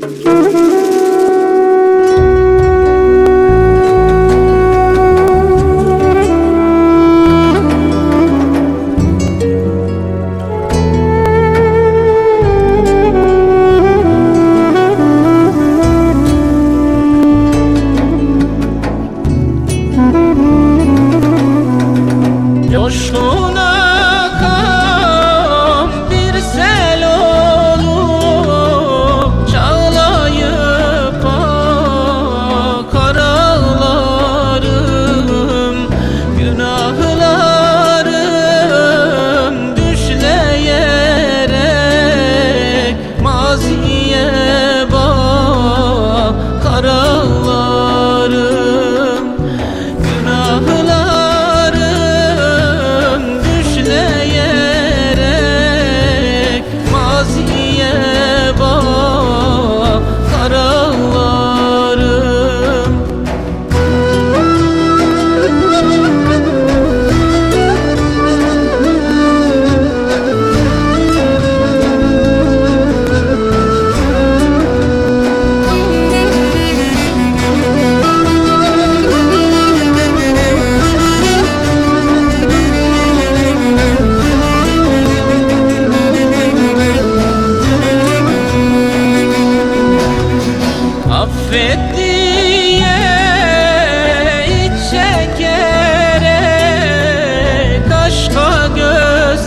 Coşkun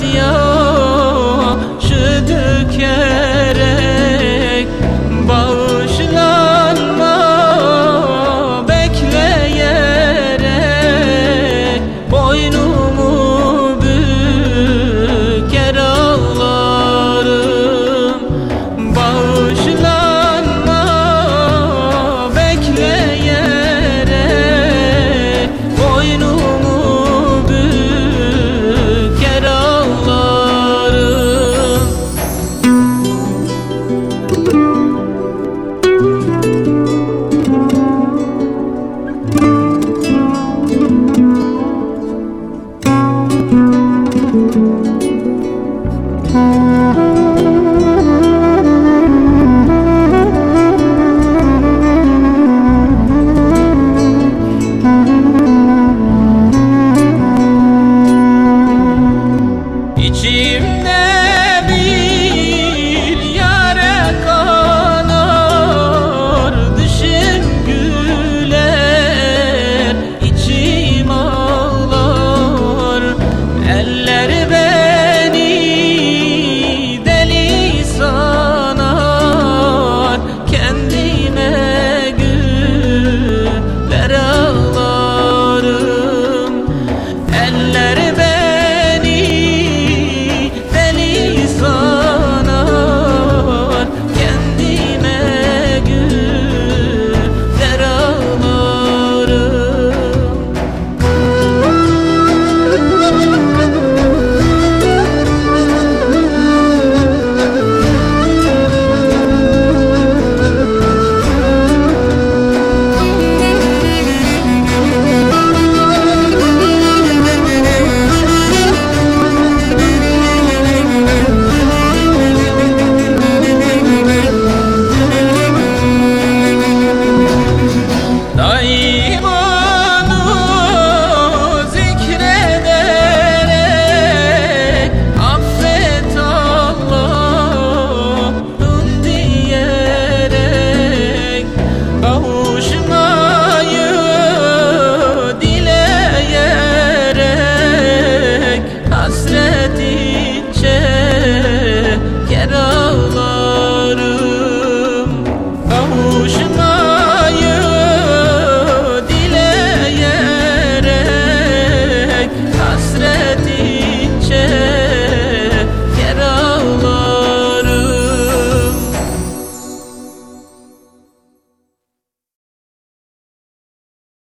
Gracias. oh